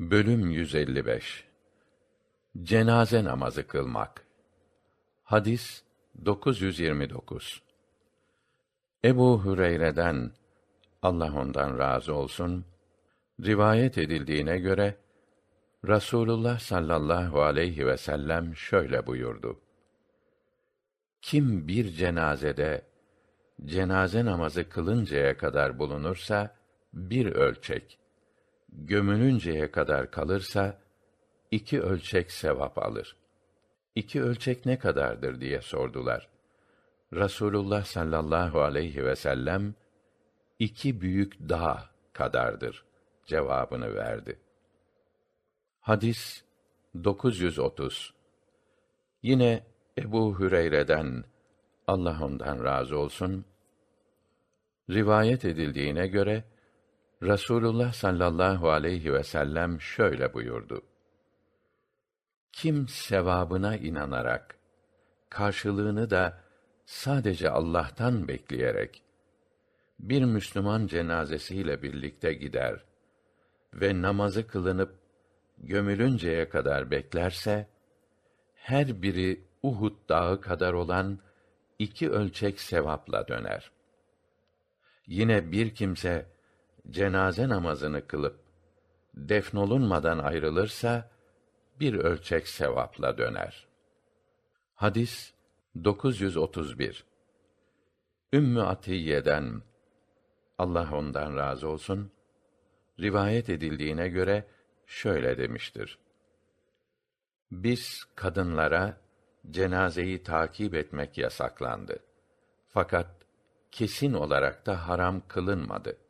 Bölüm 155 Cenaze namazı kılmak. Hadis 929. Ebu Hüreyre'den Allah ondan razı olsun rivayet edildiğine göre Rasulullah sallallahu aleyhi ve sellem şöyle buyurdu. Kim bir cenazede cenaze namazı kılıncaya kadar bulunursa bir ölçek gömülünceye kadar kalırsa iki ölçek sevap alır. İki ölçek ne kadardır diye sordular. Rasulullah sallallahu aleyhi ve sellem iki büyük dağ kadardır cevabını verdi. Hadis 930 Yine Ebu Hüreyre'den Allah ondan razı olsun rivayet edildiğine göre Rasulullah sallallahu aleyhi ve sellem şöyle buyurdu. Kim sevabına inanarak karşılığını da sadece Allah'tan bekleyerek bir Müslüman cenazesiyle birlikte gider ve namazı kılınıp gömülünceye kadar beklerse her biri Uhud dağı kadar olan iki ölçek sevapla döner. Yine bir kimse cenaze namazını kılıp defnolunmadan ayrılırsa bir ölçek sevapla döner. Hadis 931 Ümmü Atiye'den Allah ondan razı olsun rivayet edildiğine göre şöyle demiştir. Biz kadınlara cenazeyi takip etmek yasaklandı. Fakat kesin olarak da haram kılınmadı.''